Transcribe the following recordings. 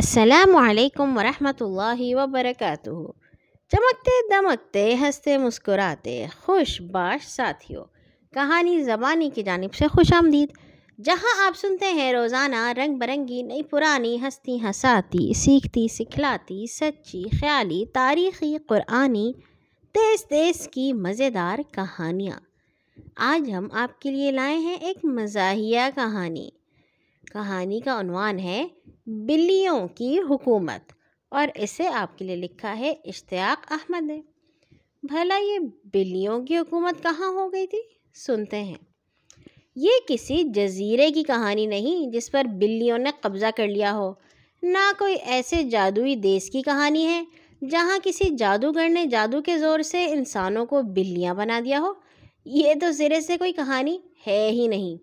السلام علیکم ورحمۃ اللہ وبرکاتہ۔ چمکتے دمکتے، ہنستے مسکراتے، خوش باش ساتھیوں کہانی زبانی کی جانب سے خوش آمدید۔ جہاں آپ سنتے ہیں، روزانہ رنگ برنگی، نئی پرانی ہستی ہساتی، سیکھتی، سکھلاتی، سچی، خیالی، تاریخی، قرآنی، تیز تیز کی مزیدار کہانیاں۔ آج ہم آپ کے لیے لائے ہیں ایک مزاحیہ کہانی۔ کہانی کا عنوان ہے بلیوں کی حکومت۔ اور اسے آپ کے لیے لکھا ہے اشتیاق احمد۔ نے بھلا یہ بلیوں کی حکومت کہاں ہو گئی تھی؟ سنتے ہیں۔ یہ کسی جزیرے کی کہانی نہیں جس پر بلیوں نے قبضہ کر لیا ہو۔ نہ کوئی ایسے جادوئی دیس کی کہانی ہے جہاں کسی جادوگر نے جادو کے زور سے انسانوں کو بلیاں بنا دیا ہو۔ یہ تو سرے سے کوئی کہانی ہے ہی نہیں۔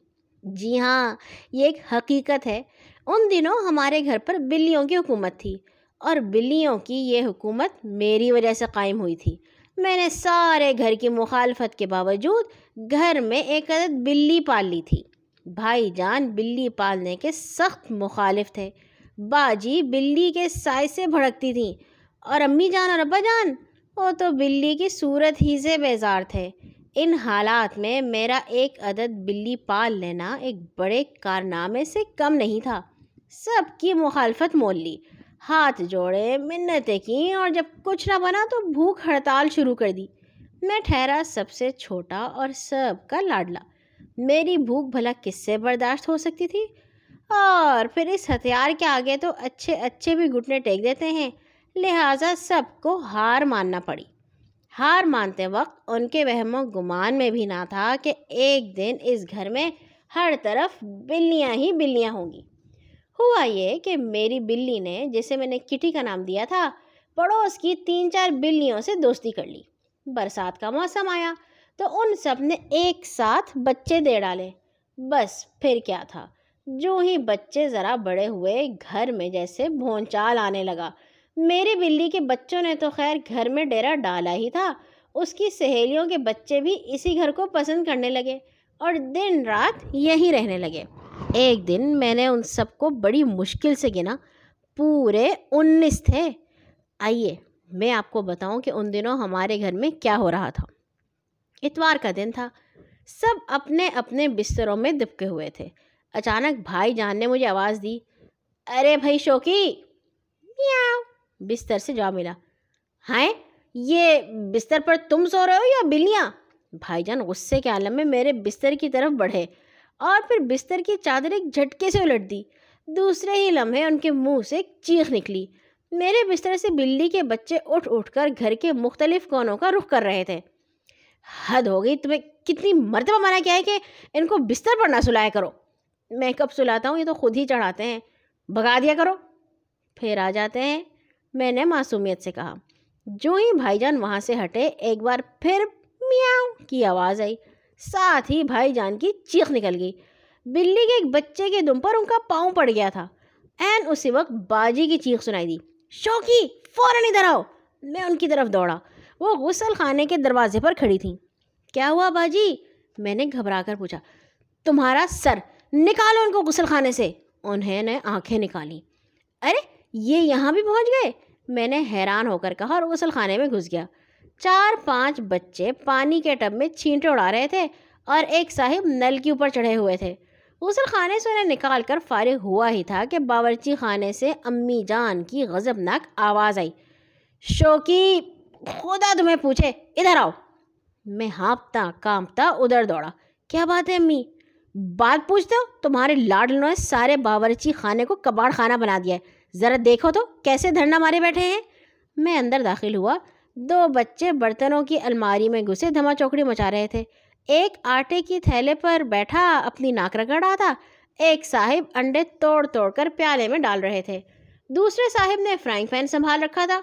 جی ہاں یہ ایک حقیقت ہے۔ ان دنوں ہمارے گھر پر بلیوں کی حکومت تھی اور بلیوں کی یہ حکومت میری وجہ سے قائم ہوئی تھی۔ میں نے سارے گھر کی مخالفت کے باوجود گھر میں ایک عدد بلی پال لی تھی۔ بھائی جان، بلی پالنے کے سخت مخالف تھے۔ باجی بلی کے سائے سے بھڑکتی تھیں۔ اور امی جان اور ابا جان، وہ تو بلی کی صورت ہی سے بیزار تھے۔ ان حالات میں میرا ایک عدد بلی پال لینا ایک بڑے کارنامے سے کم نہیں تھا۔ سب کی مخالفت مول لی۔ ہاتھ جوڑے، منتیں کیں اور جب کچھ نہ بنا تو بھوک ہڑتال شروع کر دی۔ میں ٹھہرا سب سے چھوٹا اور سب کا لاڈلا۔ میری بھوک بھلا کس سے برداشت ہو سکتی تھی؟ اور پھر اس ہتھیار کے آگے تو اچھے اچھے بھی گھٹنے ٹیک دیتے ہیں۔ لہٰذا سب کو ہار ماننا پڑی۔ ہار مانتے وقت ان کے وہم و گمان میں بھی نہ تھا کہ ایک دن اس گھر میں ہر طرف بلیاں ہی بلیاں ہوں گی۔ ہوا یہ کہ میری بلی نے جسے میں نے کٹی کا نام دیا تھا، پڑوس کی تین چار بلیوں سے دوستی کر لی۔ برسات کا موسم آیا تو ان سب نے ایک ساتھ بچے دے ڈالے۔ بس پھر کیا تھا، جو ہی بچے ذرا بڑے ہوئے گھر میں جیسے بھونچال آنے لگا۔ میری بلی کے بچوں نے تو خیر گھر میں ڈیرا ڈالا ہی تھا۔ اس کی سہیلیوں کے بچے بھی اسی گھر کو پسند کرنے لگے اور دن رات یہی رہنے لگے۔ ایک دن میں نے ان سب کو بڑی مشکل سے گنا۔ پورے انیس تھے۔ آئیے، میں آپ کو بتاؤں کہ ان دنوں ہمارے گھر میں کیا ہو رہا تھا۔ اتوار کا دن تھا۔ سب اپنے اپنے بستروں میں دبکے ہوئے تھے۔ اچانک بھائی جان نے مجھے آواز دی۔ ارے بھائی شوقی۔ شوکی بستر سے جا ملا۔ ہائیں، یہ بستر پر تم سو رہے ہو یا بلیاں؟ بھائی جان، غصے کے عالم میں میرے بستر کی طرف بڑھے۔ اور پھر بستر کی چادر ایک جھٹکے سے الٹ دی۔ دوسرے ہی لمحے ان کے منہ سے ایک چیخ نکلی۔ میرے بستر سے بلی کے بچے اٹھ اٹھ کر گھر کے مختلف کونوں کا رخ کر رہے تھے۔ حد ہو گئی، تمہیں کتنی مرتبہ منع کیا ہے کہ ان کو بستر پر نہ سلایا کرو۔ میں کب سلاتا ہوں؟ یہ تو خود ہی چڑھاتے ہیں۔ بھگا دیا کرو۔ پھر آ جاتے ہیں۔ میں نے معصومیت سے کہا۔ جو ہی بھائی جان وہاں سے ہٹے، ایک بار پھر میاؤں کی آواز آئی۔ ساتھ ہی بھائی جان کی چیخ نکل گئی۔ بلی کے ایک بچے کے دم پر ان کا پاؤں پڑ گیا تھا۔ این اسی وقت باجی کی چیخ سنائی دی۔ شوکی فوراً ادھر آؤ۔ میں ان کی طرف دوڑا۔ وہ غسل خانے کے دروازے پر کھڑی تھیں۔ کیا ہوا باجی؟ میں نے گھبرا کر پوچھا۔ تمہارا سر، نکالو ان کو غسل خانے سے۔ انہیں نے آنکھیں نکالی۔ ارے، یہ یہاں بھی پہنچ گئے؟ میں نے حیران ہو کر کہا اور غسل خانے میں گھس گیا۔ چار پانچ بچے پانی کے ٹب میں چھینٹے اڑا رہے تھے اور ایک صاحب نل کے اوپر چڑھے ہوئے تھے۔ غسل خانے سے انہیں نکال کر فارغ ہوا ہی تھا کہ باورچی خانے سے امی جان کی غضبناک آواز آئی۔ شوکی خدا تمہیں پوچھے، ادھر آؤ۔ میں ہانپتا، کانپتا، ادھر دوڑا۔ کیا بات ہے امی؟ بات پوچھتے ہو؟ تمہارے لاڈلوں نے سارے باورچی خانے کو کباڑ خانہ بنا دیا ہے۔ ذرا دیکھو تو کیسے دھرنا مارے بیٹھے ہیں۔ میں اندر داخل ہوا۔ دو بچے برتنوں کی الماری میں گھسے دھما چوکڑی مچا رہے تھے۔ ایک آٹے کی تھیلے پر بیٹھا، اپنی ناک رگڑ رہا تھا۔ ایک صاحب انڈے توڑ توڑ کر پیالے میں ڈال رہے تھے۔ دوسرے صاحب نے فرائنگ پین سنبھال رکھا تھا۔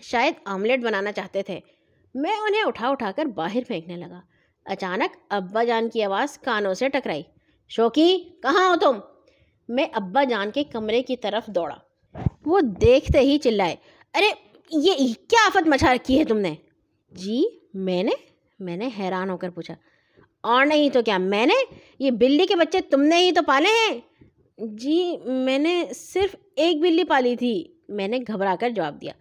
شاید آملیٹ بنانا چاہتے تھے۔ میں انہیں اٹھا اٹھا کر باہر پھینکنے لگا۔ اچانک ابا جان کی آواز کانوں سے ٹکرائی۔ شوکی کہاں ہو تم؟ میں ابا جان کے کمرے کی طرف دوڑا۔ وہ دیکھتے ہی چلائے۔ ارے یہ کیا آفت مچا رکھی ہے تم نے؟ جی میں نے میں نے حیران ہو کر پوچھا۔ اور نہیں تو کیا، میں نے؟ یہ بلی کے بچے تم نے ہی تو پالے ہیں۔ جی میں نے صرف ایک بلی پالی تھی۔ میں نے گھبرا کر جواب دیا۔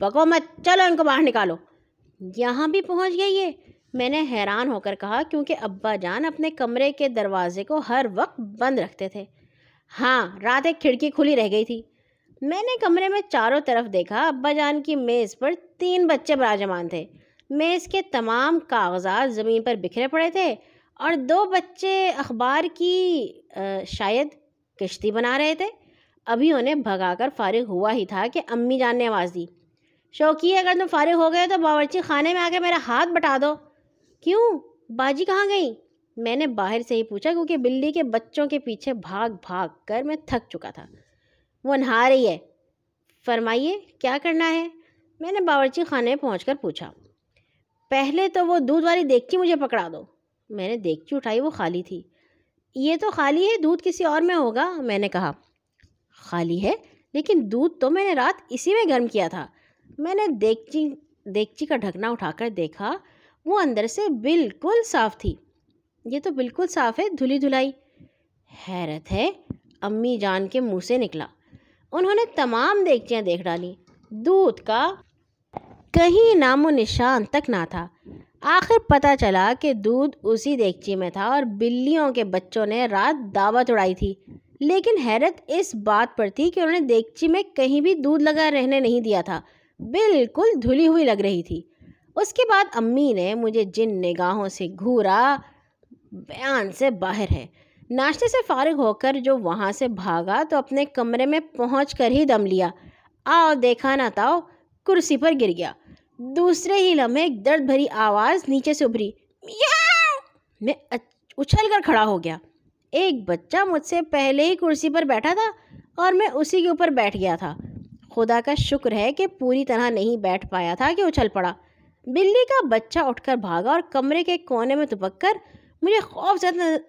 بکو میں چلو ان کو باہر نکالو۔ یہاں بھی پہنچ گئی ہے میں نے حیران ہو کر کہا، کیونکہ ابا جان اپنے کمرے کے دروازے کو ہر وقت بند رکھتے تھے۔ ہاں رات ایک کھڑکی کھلی رہ گئی تھی۔ میں نے کمرے میں چاروں طرف دیکھا، ابا جان کی میز پر تین بچے براجمان تھے۔ میز کے تمام کاغذات زمین پر بکھرے پڑے تھے اور دو بچے اخبار کی شاید کشتی بنا رہے تھے۔ ابھی انہیں بھگا کر فارغ ہوا ہی تھا کہ امی جان نے آواز دی۔ شوقی، اگر تم فارغ ہو گئے تو باورچی خانے میں آ کے میرا ہاتھ بٹا دو۔ کیوں؟ باجی کہاں گئیں؟ میں نے باہر سے ہی پوچھا، کیونکہ بلی کے بچوں کے پیچھے بھاگ بھاگ کر میں تھک چکا تھا۔ وہ نہا رہی ہے۔ فرمائیے، کیا کرنا ہے؟ میں نے باورچی خانے پہنچ کر پوچھا۔ پہلے تو وہ دودھ والی دیکھتی مجھے پکڑا دو۔ میں نے دیکھتی اٹھائی، وہ خالی تھی۔ یہ تو خالی ہے، دودھ کسی اور میں ہوگا؟ میں نے کہا۔ خالی ہے، لیکن دودھ تو میں نے رات اسی میں گرم کیا تھا۔ میں نے دیگچی دیگچی کا ڈھکنا اٹھا کر دیکھا۔ وہ اندر سے بالکل صاف تھی۔ یہ تو بالکل صاف ہے، دھلی دھلائی۔ حیرت ہے، امی جان کے منہ سے نکلا۔ انہوں نے تمام دیگچیاں دیکھ ڈالی۔ دودھ کا کہیں نام و نشان تک نہ تھا۔ آخر پتہ چلا کہ دودھ اسی دیگچی میں تھا اور بلیوں کے بچوں نے رات دعوت اڑائی تھی۔ لیکن حیرت اس بات پر تھی کہ انہوں نے دیگچی میں کہیں بھی دودھ لگا رہنے نہیں دیا تھا۔ بالکل دھلی ہوئی لگ رہی تھی۔ اس کے بعد امی نے مجھے جن نگاہوں سے گھورا بیان سے باہر ہے۔ ناشتے سے فارغ ہو کر جو وہاں سے بھاگا تو اپنے کمرے میں پہنچ کر ہی دم لیا۔ آؤ، دیکھا نہ تاؤ، کرسی پر گر گیا۔ دوسرے ہی لمحے ایک درد بھری آواز نیچے سے ابھری۔ میں اچھل کر کھڑا ہو گیا۔ ایک بچہ مجھ سے پہلے ہی کرسی پر بیٹھا تھا اور میں اسی کے اوپر بیٹھ گیا تھا۔ خدا کا شکر ہے کہ پوری طرح نہیں بیٹھ پایا تھا کہ اچھل پڑا۔ بلی کا بچہ اٹھ کر بھاگا اور کمرے کے کونے میں تپک کر مجھے خوف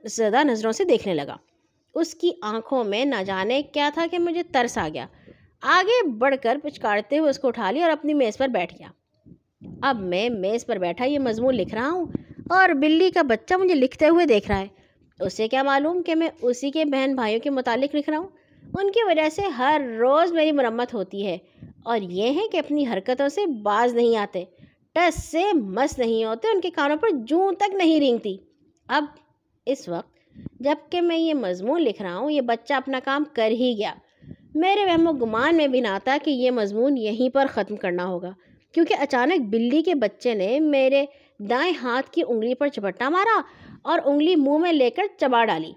زدہ نظروں سے دیکھنے لگا۔ اس کی آنکھوں میں نہ جانے کیا تھا کہ مجھے ترس آ گیا۔ آگے بڑھ کر پچکارتے ہوئے اس کو اٹھا لیا اور اپنی میز پر بیٹھ گیا۔ اب میں میز پر بیٹھا یہ مضمون لکھ رہا ہوں اور بلی کا بچہ مجھے لکھتے ہوئے دیکھ رہا ہے۔ اسے کیا معلوم کہ میں اسی کے بہن بھائیوں کے متعلق لکھ رہا ہوں؟ ان کی وجہ سے ہر روز میری مرمت ہوتی ہے اور یہ ہے کہ اپنی حرکتوں سے باز نہیں آتے، ٹس سے مس نہیں ہوتے، ان کے کانوں پر جوں تک نہیں رینگتی۔ اب اس وقت جبکہ میں یہ مضمون لکھ رہا ہوں، یہ بچہ اپنا کام کر ہی گیا۔ میرے وہم و گمان میں بھی نہ آتا کہ یہ مضمون یہیں پر ختم کرنا ہوگا، کیونکہ اچانک بلی کے بچے نے میرے دائیں ہاتھ کی انگلی پر چپٹا مارا اور انگلی منہ میں لے کر چبا ڈالی۔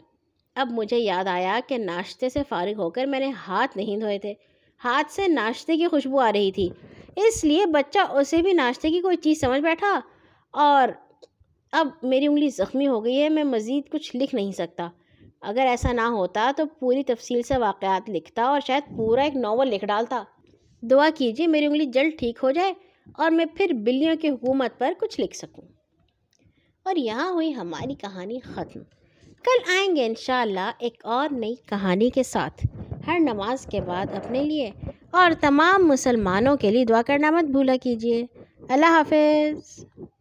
اب مجھے یاد آیا کہ ناشتے سے فارغ ہو کر میں نے ہاتھ نہیں دھوئے تھے۔ ہاتھ سے ناشتے کی خوشبو آ رہی تھی، اس لیے بچہ اسے بھی ناشتے کی کوئی چیز سمجھ بیٹھا اور اب میری انگلی زخمی ہو گئی ہے، میں مزید کچھ لکھ نہیں سکتا۔ اگر ایسا نہ ہوتا تو پوری تفصیل سے واقعات لکھتا اور شاید پورا ایک ناول لکھ ڈالتا۔ دعا کیجیے میری انگلی جلد ٹھیک ہو جائے اور میں پھر بلیوں کی حکومت پر کچھ لکھ سکوں۔ اور یہاں ہوئی ہماری کہانی ختم۔ کل آئیں گے انشاءاللہ ایک اور نئی کہانی کے ساتھ۔ ہر نماز کے بعد اپنے لیے۔ اور تمام مسلمانوں کے لیے دعا کرنا مت بھولا کیجیے۔ اللہ حافظ۔